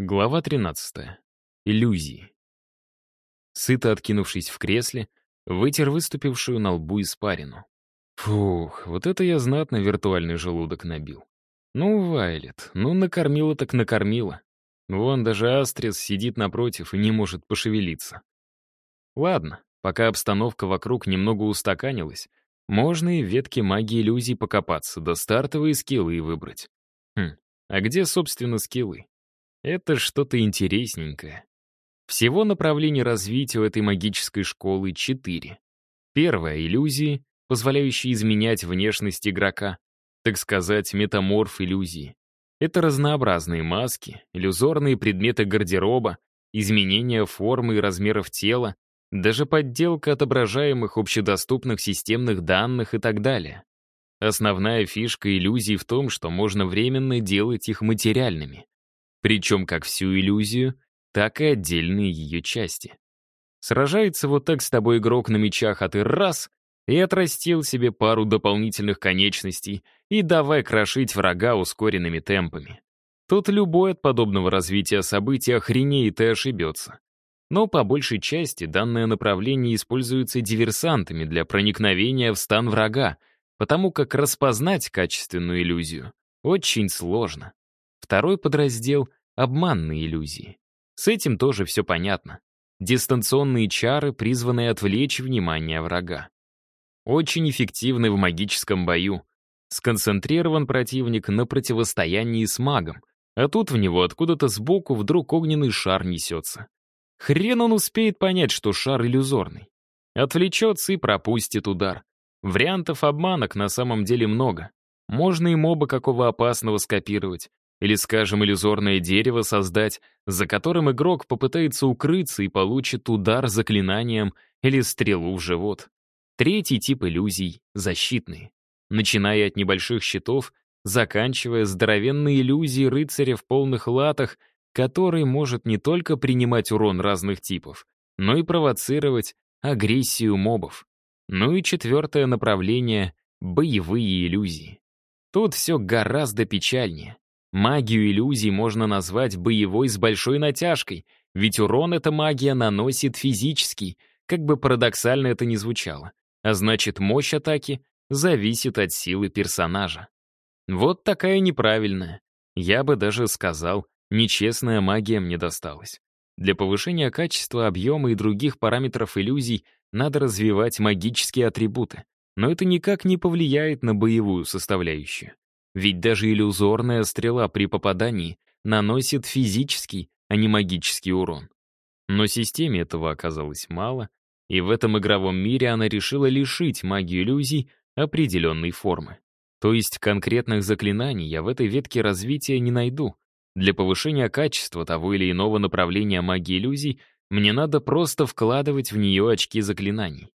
Глава 13. Иллюзии. Сыто откинувшись в кресле, вытер выступившую на лбу испарину. Фух, вот это я знатно виртуальный желудок набил. Ну, Вайлет, ну накормила так накормила. Вон даже Астрис сидит напротив и не может пошевелиться. Ладно, пока обстановка вокруг немного устаканилась, можно и в ветке магии иллюзий покопаться, да стартовые скиллы выбрать. Хм, а где, собственно, скиллы? Это что-то интересненькое. Всего направлений развития у этой магической школы четыре. Первое — иллюзии, позволяющие изменять внешность игрока, так сказать, метаморф иллюзии. Это разнообразные маски, иллюзорные предметы гардероба, изменения формы и размеров тела, даже подделка отображаемых общедоступных системных данных и так далее. Основная фишка иллюзий в том, что можно временно делать их материальными. Причем как всю иллюзию, так и отдельные ее части. Сражается вот так с тобой игрок на мечах, а ты раз — и отрастил себе пару дополнительных конечностей и давай крошить врага ускоренными темпами. Тут любой от подобного развития событий охренеет и ошибется. Но по большей части данное направление используется диверсантами для проникновения в стан врага, потому как распознать качественную иллюзию очень сложно. Второй подраздел — обманные иллюзии. С этим тоже все понятно. Дистанционные чары, призванные отвлечь внимание врага. Очень эффективны в магическом бою. Сконцентрирован противник на противостоянии с магом, а тут в него откуда-то сбоку вдруг огненный шар несется. Хрен он успеет понять, что шар иллюзорный. Отвлечется и пропустит удар. Вариантов обманок на самом деле много. Можно и моба какого опасного скопировать, или, скажем, иллюзорное дерево создать, за которым игрок попытается укрыться и получит удар заклинанием или стрелу в живот. Третий тип иллюзий — защитные. Начиная от небольших щитов, заканчивая здоровенной иллюзией рыцаря в полных латах, который может не только принимать урон разных типов, но и провоцировать агрессию мобов. Ну и четвертое направление — боевые иллюзии. Тут все гораздо печальнее. Магию иллюзий можно назвать боевой с большой натяжкой, ведь урон эта магия наносит физический, как бы парадоксально это ни звучало. А значит, мощь атаки зависит от силы персонажа. Вот такая неправильная. Я бы даже сказал, нечестная магия мне досталась. Для повышения качества, объема и других параметров иллюзий надо развивать магические атрибуты. Но это никак не повлияет на боевую составляющую. Ведь даже иллюзорная стрела при попадании наносит физический, а не магический урон. Но системе этого оказалось мало, и в этом игровом мире она решила лишить магию иллюзий определенной формы. То есть конкретных заклинаний я в этой ветке развития не найду. Для повышения качества того или иного направления магии иллюзий мне надо просто вкладывать в нее очки заклинаний.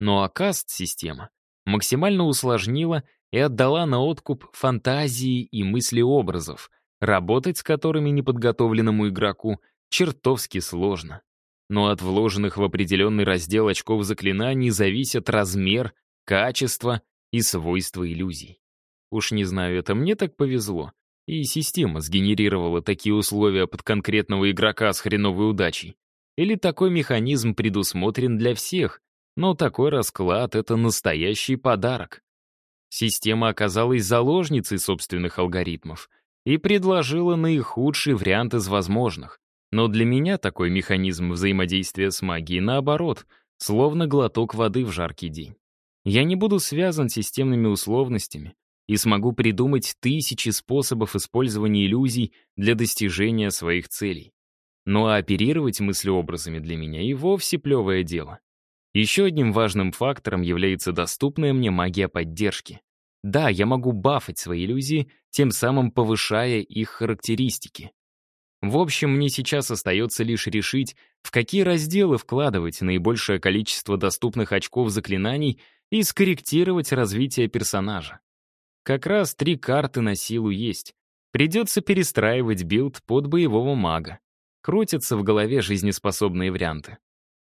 Ну а каст-система максимально усложнила и отдала на откуп фантазии и мысли образов, работать с которыми неподготовленному игроку чертовски сложно. Но от вложенных в определенный раздел очков заклинаний зависит размер, качество и свойства иллюзий. Уж не знаю, это мне так повезло. И система сгенерировала такие условия под конкретного игрока с хреновой удачей. Или такой механизм предусмотрен для всех, но такой расклад — это настоящий подарок. Система оказалась заложницей собственных алгоритмов и предложила наихудший вариант из возможных. Но для меня такой механизм взаимодействия с магией, наоборот, словно глоток воды в жаркий день. Я не буду связан системными условностями и смогу придумать тысячи способов использования иллюзий для достижения своих целей. Ну а оперировать мыслеобразами для меня и вовсе плевое дело. Еще одним важным фактором является доступная мне магия поддержки. Да, я могу бафать свои иллюзии, тем самым повышая их характеристики. В общем, мне сейчас остается лишь решить, в какие разделы вкладывать наибольшее количество доступных очков заклинаний и скорректировать развитие персонажа. Как раз три карты на силу есть. Придется перестраивать билд под боевого мага. Крутятся в голове жизнеспособные варианты.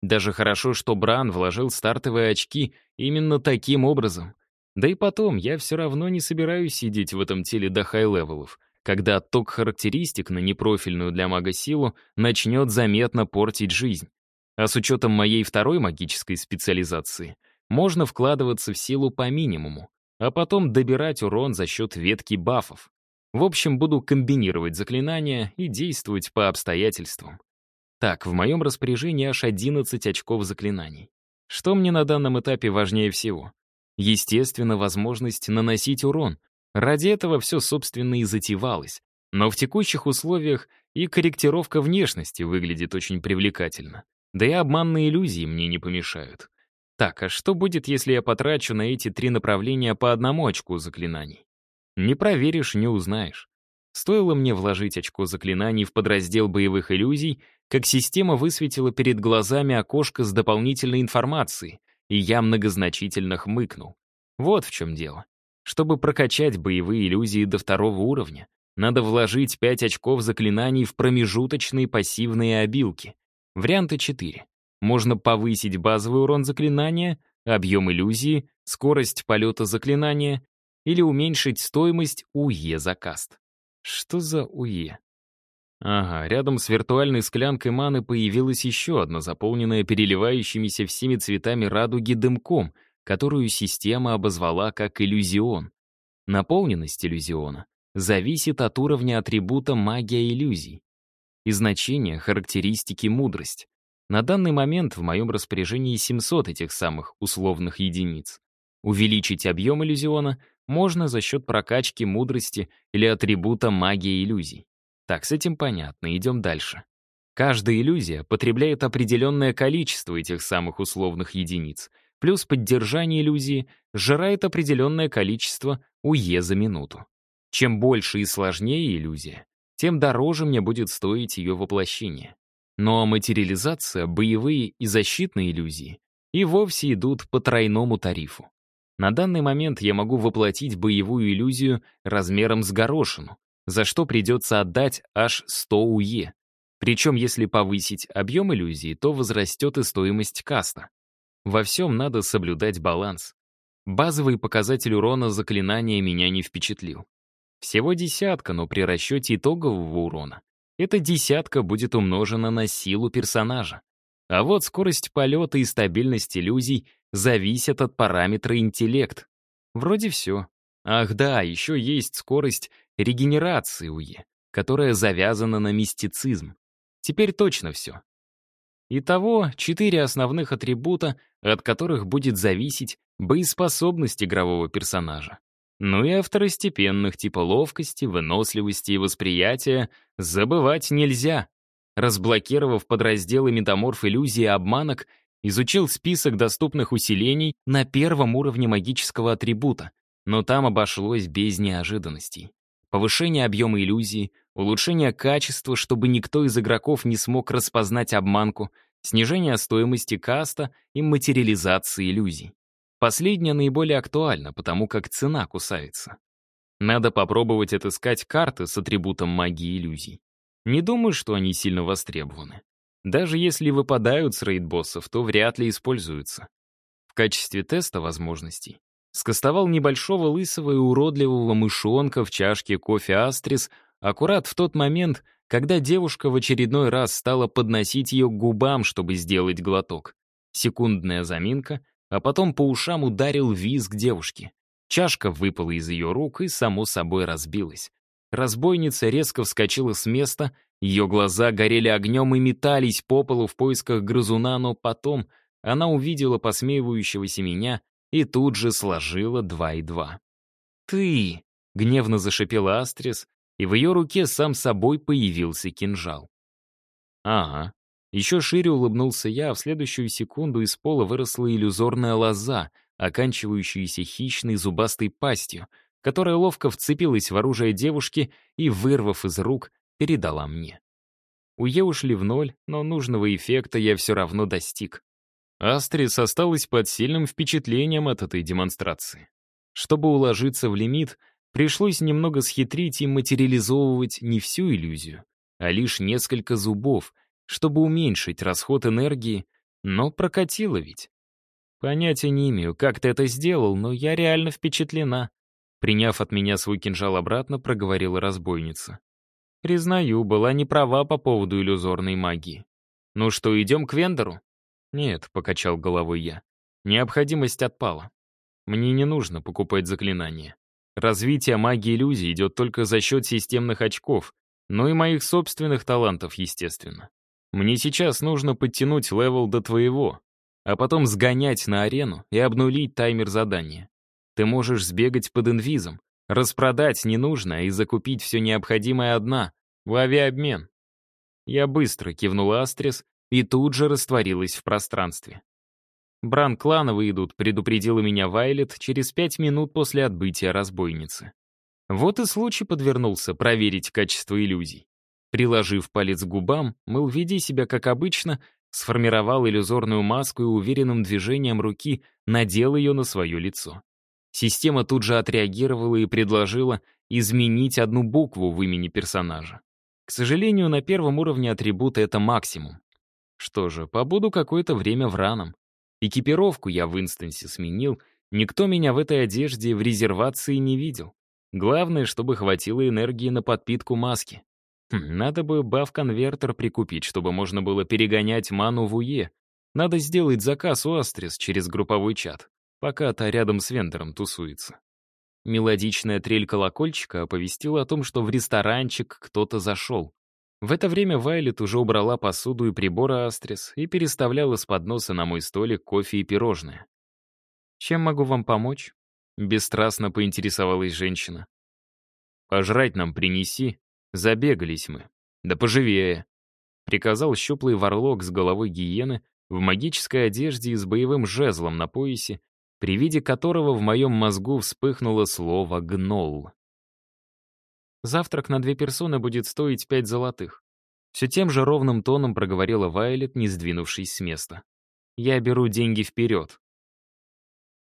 Даже хорошо, что Бран вложил стартовые очки именно таким образом. Да и потом, я все равно не собираюсь сидеть в этом теле до хай-левелов. когда отток характеристик на непрофильную для мага силу начнет заметно портить жизнь. А с учетом моей второй магической специализации, можно вкладываться в силу по минимуму, а потом добирать урон за счет ветки бафов. В общем, буду комбинировать заклинания и действовать по обстоятельствам. Так, в моем распоряжении аж 11 очков заклинаний. Что мне на данном этапе важнее всего? Естественно, возможность наносить урон. Ради этого все, собственно, и затевалось. Но в текущих условиях и корректировка внешности выглядит очень привлекательно. Да и обманные иллюзии мне не помешают. Так, а что будет, если я потрачу на эти три направления по одному очку заклинаний? Не проверишь, не узнаешь. Стоило мне вложить очко заклинаний в подраздел боевых иллюзий, как система высветила перед глазами окошко с дополнительной информацией, и я многозначительно хмыкнул. Вот в чем дело. Чтобы прокачать боевые иллюзии до второго уровня, надо вложить 5 очков заклинаний в промежуточные пассивные обилки. Варианты 4. Можно повысить базовый урон заклинания, объем иллюзии, скорость полета заклинания или уменьшить стоимость УЕ за каст. Что за УЕ? Ага, рядом с виртуальной склянкой маны появилась еще одна, заполненная переливающимися всеми цветами радуги дымком, которую система обозвала как иллюзион. Наполненность иллюзиона зависит от уровня атрибута магия иллюзий и значения характеристики мудрость. На данный момент в моем распоряжении 700 этих самых условных единиц. Увеличить объем иллюзиона можно за счет прокачки мудрости или атрибута магии иллюзий. Так, с этим понятно, идем дальше. Каждая иллюзия потребляет определенное количество этих самых условных единиц, плюс поддержание иллюзии сжирает определенное количество УЕ за минуту. Чем больше и сложнее иллюзия, тем дороже мне будет стоить ее воплощение. Но материализация, боевые и защитные иллюзии и вовсе идут по тройному тарифу. На данный момент я могу воплотить боевую иллюзию размером с горошину, за что придется отдать аж 100 УЕ. Причем, если повысить объем иллюзии, то возрастет и стоимость каста. Во всем надо соблюдать баланс. Базовый показатель урона заклинания меня не впечатлил. Всего десятка, но при расчете итогового урона эта десятка будет умножена на силу персонажа. А вот скорость полета и стабильность иллюзий зависят от параметра интеллект. Вроде все. Ах да, еще есть скорость регенерации УЕ, которая завязана на мистицизм. Теперь точно все. Итого, четыре основных атрибута, от которых будет зависеть боеспособность игрового персонажа. Ну и о второстепенных типа ловкости, выносливости и восприятия забывать нельзя. Разблокировав подразделы метаморф иллюзии и обманок, изучил список доступных усилений на первом уровне магического атрибута, но там обошлось без неожиданностей. Повышение объема иллюзии, улучшение качества, чтобы никто из игроков не смог распознать обманку, снижение стоимости каста и материализации иллюзий. Последнее наиболее актуально, потому как цена кусается. Надо попробовать отыскать карты с атрибутом магии иллюзий. Не думаю, что они сильно востребованы. Даже если выпадают с рейд-боссов, то вряд ли используются. В качестве теста возможностей скостовал небольшого лысого и уродливого мышонка в чашке кофе «Астрис» аккурат в тот момент, когда девушка в очередной раз стала подносить ее к губам, чтобы сделать глоток. Секундная заминка, а потом по ушам ударил визг девушки. Чашка выпала из ее рук и, само собой, разбилась. Разбойница резко вскочила с места, ее глаза горели огнем и метались по полу в поисках грызуна, но потом она увидела посмеивающегося меня и тут же сложила два и два. «Ты!» — гневно зашипела Астрис, и в ее руке сам собой появился кинжал. «Ага». Еще шире улыбнулся я, а в следующую секунду из пола выросла иллюзорная лоза, оканчивающаяся хищной зубастой пастью — которая ловко вцепилась в оружие девушки и, вырвав из рук, передала мне. Уе ушли в ноль, но нужного эффекта я все равно достиг. Астрис осталась под сильным впечатлением от этой демонстрации. Чтобы уложиться в лимит, пришлось немного схитрить и материализовывать не всю иллюзию, а лишь несколько зубов, чтобы уменьшить расход энергии, но прокатило ведь. Понятия не имею, как ты это сделал, но я реально впечатлена. Приняв от меня свой кинжал обратно, проговорила разбойница. Признаю, была не права по поводу иллюзорной магии. Ну что, идем к вендору? Нет, покачал головой я. Необходимость отпала. Мне не нужно покупать заклинания. Развитие магии иллюзий идет только за счет системных очков, но и моих собственных талантов, естественно. Мне сейчас нужно подтянуть левел до твоего, а потом сгонять на арену и обнулить таймер задания. Ты можешь сбегать под инвизом, распродать ненужное и закупить все необходимое одна, в авиаобмен. Я быстро кивнула Астрис и тут же растворилась в пространстве. Бран клановые идут, предупредила меня Вайлет через пять минут после отбытия разбойницы. Вот и случай подвернулся проверить качество иллюзий. Приложив палец к губам, Мэл, ведя себя как обычно, сформировал иллюзорную маску и уверенным движением руки надел ее на свое лицо. Система тут же отреагировала и предложила изменить одну букву в имени персонажа. К сожалению, на первом уровне атрибута это максимум. Что же, побуду какое-то время в раном. Экипировку я в инстансе сменил, никто меня в этой одежде в резервации не видел. Главное, чтобы хватило энергии на подпитку маски. Хм, надо бы баф-конвертер прикупить, чтобы можно было перегонять ману в УЕ. Надо сделать заказ у Астрис через групповой чат, пока та рядом с вендором тусуется. Мелодичная трель колокольчика оповестила о том, что в ресторанчик кто-то зашел. В это время Вайлет уже убрала посуду и приборы Астрис и переставляла с подноса на мой столик кофе и пирожные. «Чем могу вам помочь?» — бесстрастно поинтересовалась женщина. «Пожрать нам принеси. Забегались мы. Да поживее!» — приказал щуплый варлок с головой гиены в магической одежде и с боевым жезлом на поясе, при виде которого в моем мозгу вспыхнуло слово «гнол». Завтрак на две персоны будет стоить пять золотых. Все тем же ровным тоном проговорила Вайлет, не сдвинувшись с места. Я беру деньги вперед.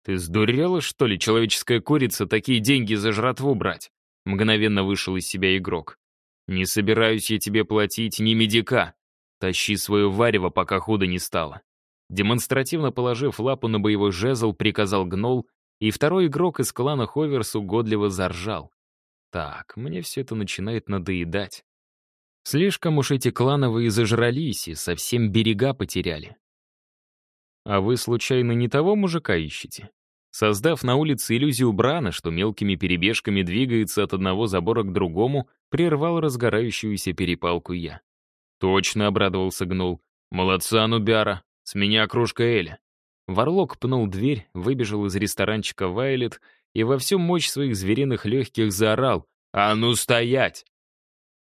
«Ты сдурела, что ли, человеческая курица, такие деньги за жратву брать?» Мгновенно вышел из себя игрок. «Не собираюсь я тебе платить ни медика. Тащи свое варево, пока худо не стало». Демонстративно положив лапу на боевой жезл, приказал гнол, и второй игрок из клана Ховерс угодливо заржал. Так, мне все это начинает надоедать. Слишком уж эти клановые зажрались и совсем берега потеряли. А вы, случайно, не того мужика ищете? Создав на улице иллюзию Брана, что мелкими перебежками двигается от одного забора к другому, прервал разгорающуюся перепалку я. Точно обрадовался Гнул. «Молодца, Нубяра! С меня кружка Эля!» Варлок пнул дверь, выбежал из ресторанчика Вайлет и во всю мощь своих звериных легких заорал «А ну стоять!».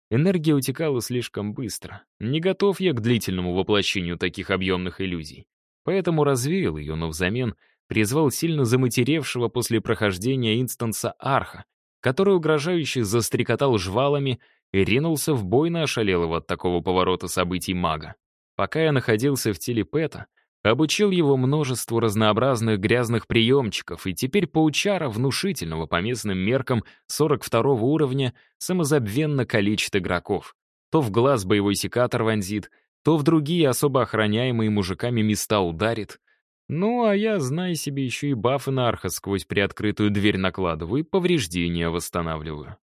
Энергия утекала слишком быстро. Не готов я к длительному воплощению таких объемных иллюзий. Поэтому развеял ее, но взамен призвал сильно заматеревшего после прохождения инстанса Арха, который угрожающе застрекотал жвалами и ринулся в бой на ошалелого от такого поворота событий мага. Пока я находился в теле Пэта, Обучил его множеству разнообразных грязных приемчиков, и теперь паучара внушительного по местным меркам 42 уровня самозабвенно калечит игроков. То в глаз боевой секатор вонзит, то в другие особо охраняемые мужиками места ударит. Ну, а я, знай себе, еще и бафы на арха сквозь приоткрытую дверь накладываю и повреждения восстанавливаю.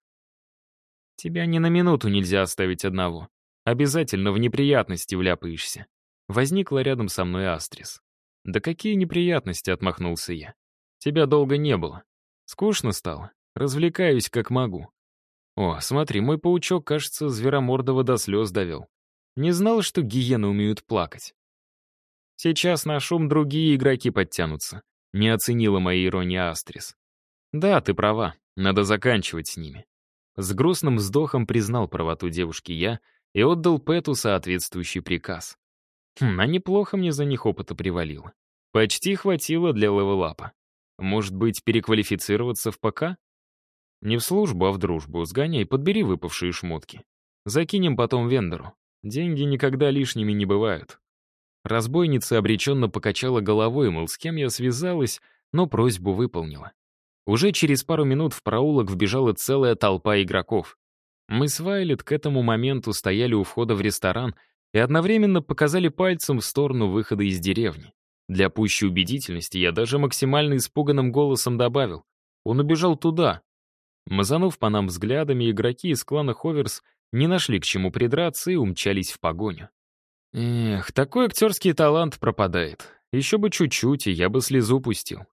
Тебя ни на минуту нельзя оставить одного. Обязательно в неприятности вляпаешься. Возникла рядом со мной Астрис. «Да какие неприятности!» — отмахнулся я. «Тебя долго не было. Скучно стало. Развлекаюсь как могу. О, смотри, мой паучок, кажется, зверомордого до слез довел. Не знал, что гиены умеют плакать. Сейчас на шум другие игроки подтянутся. Не оценила моей иронии Астрис. Да, ты права, надо заканчивать с ними. С грустным вздохом признал правоту девушки я и отдал Пэту соответствующий приказ. Хм, а неплохо мне за них опыта привалило. Почти хватило для левелапа. Может быть, переквалифицироваться в ПК? Не в службу, а в дружбу. Сгоняй, подбери выпавшие шмотки. Закинем потом вендору. Деньги никогда лишними не бывают. Разбойница обреченно покачала головой, мол, с кем я связалась, но просьбу выполнила. Уже через пару минут в проулок вбежала целая толпа игроков. Мы с Вайлет к этому моменту стояли у входа в ресторан и одновременно показали пальцем в сторону выхода из деревни. Для пущей убедительности я даже максимально испуганным голосом добавил. Он убежал туда, Мазанув по нам взглядами, игроки из клана Ховерс не нашли к чему придраться и умчались в погоню. Эх, такой актерский талант пропадает. Еще бы чуть-чуть, и я бы слезу пустил.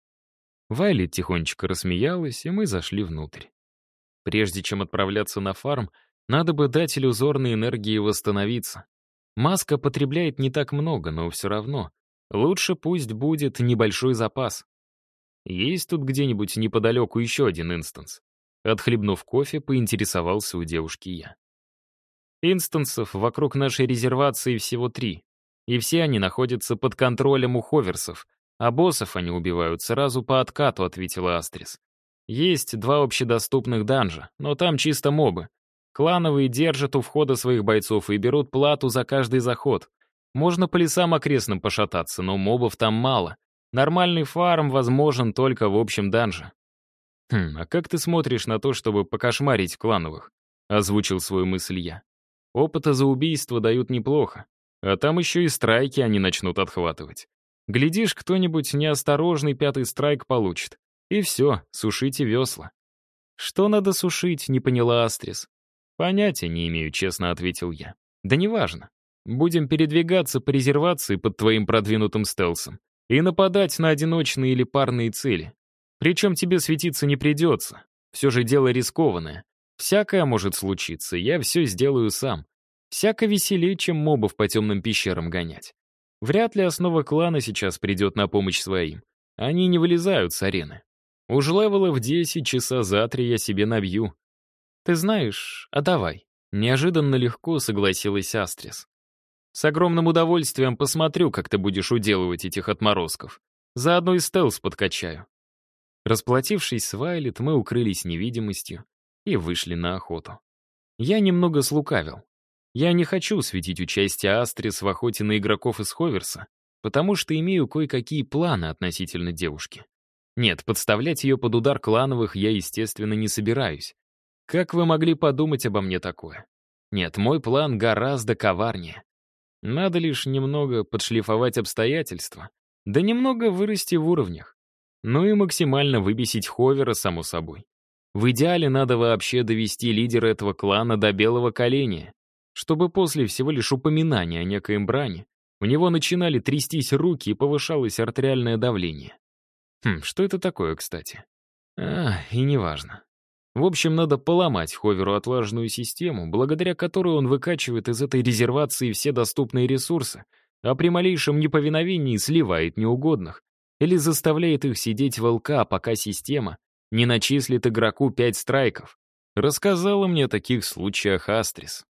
Вайлет тихонечко рассмеялась, и мы зашли внутрь. Прежде чем отправляться на фарм, надо бы дать иллюзорной энергии восстановиться. Маска потребляет не так много, но все равно. Лучше пусть будет небольшой запас. Есть тут где-нибудь неподалеку еще один инстанс. Отхлебнув кофе, поинтересовался у девушки я. Инстансов вокруг нашей резервации всего три. И все они находятся под контролем у ховерсов, а боссов они убивают сразу по откату, ответила Астрис. Есть два общедоступных данжа, но там чисто мобы. Клановые держат у входа своих бойцов и берут плату за каждый заход. Можно по лесам окрестным пошататься, но мобов там мало. Нормальный фарм возможен только в общем данже. «Хм, а как ты смотришь на то, чтобы покошмарить клановых?» — озвучил свою мысль я. «Опыта за убийство дают неплохо, а там еще и страйки они начнут отхватывать. Глядишь, кто-нибудь неосторожный пятый страйк получит. И все, сушите весла». «Что надо сушить?» — не поняла Астрис. «Понятия не имею», — честно ответил я. «Да неважно. Будем передвигаться по резервации под твоим продвинутым стелсом и нападать на одиночные или парные цели. Причем тебе светиться не придется. Все же дело рискованное. Всякое может случиться, я все сделаю сам. Всяко веселее, чем мобов по темным пещерам гонять. Вряд ли основа клана сейчас придет на помощь своим. Они не вылезают с арены. Уж левелов 10 часа за три я себе набью. Ты знаешь, а давай. Неожиданно легко согласилась Астрис. С огромным удовольствием посмотрю, как ты будешь уделывать этих отморозков. Заодно и стелс подкачаю. Расплатившись с Вайлет, мы укрылись невидимостью и вышли на охоту. Я немного слукавил. Я не хочу светить участие Астрис в охоте на игроков из Ховерса, потому что имею кое-какие планы относительно девушки. Нет, подставлять ее под удар клановых я, естественно, не собираюсь. Как вы могли подумать обо мне такое? Нет, мой план гораздо коварнее. Надо лишь немного подшлифовать обстоятельства, да немного вырасти в уровнях. Ну и максимально выбесить Ховера, само собой. В идеале надо вообще довести лидера этого клана до белого коленя, чтобы после всего лишь упоминания о некоем бране у него начинали трястись руки и повышалось артериальное давление. Хм, что это такое, кстати? А, и неважно. В общем, надо поломать Ховеру отлаженную систему, благодаря которой он выкачивает из этой резервации все доступные ресурсы, а при малейшем неповиновении сливает неугодных, или заставляет их сидеть волка, пока система не начислит игроку пять страйков. Рассказала мне о таких случаях Астрис.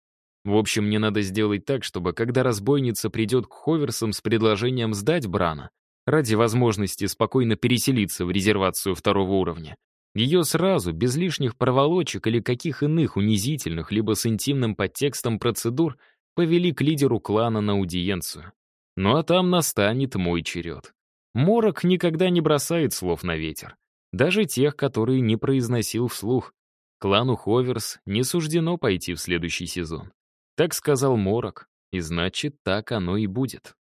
В общем, мне надо сделать так, чтобы когда разбойница придет к Ховерсам с предложением сдать Брана, ради возможности спокойно переселиться в резервацию второго уровня, ее сразу, без лишних проволочек или каких иных унизительных, либо с интимным подтекстом процедур, повели к лидеру клана на аудиенцию. Ну а там настанет мой черед. Морок никогда не бросает слов на ветер. Даже тех, которые не произносил вслух. Клану Ховерс не суждено пойти в следующий сезон. Так сказал Морок, и значит, так оно и будет.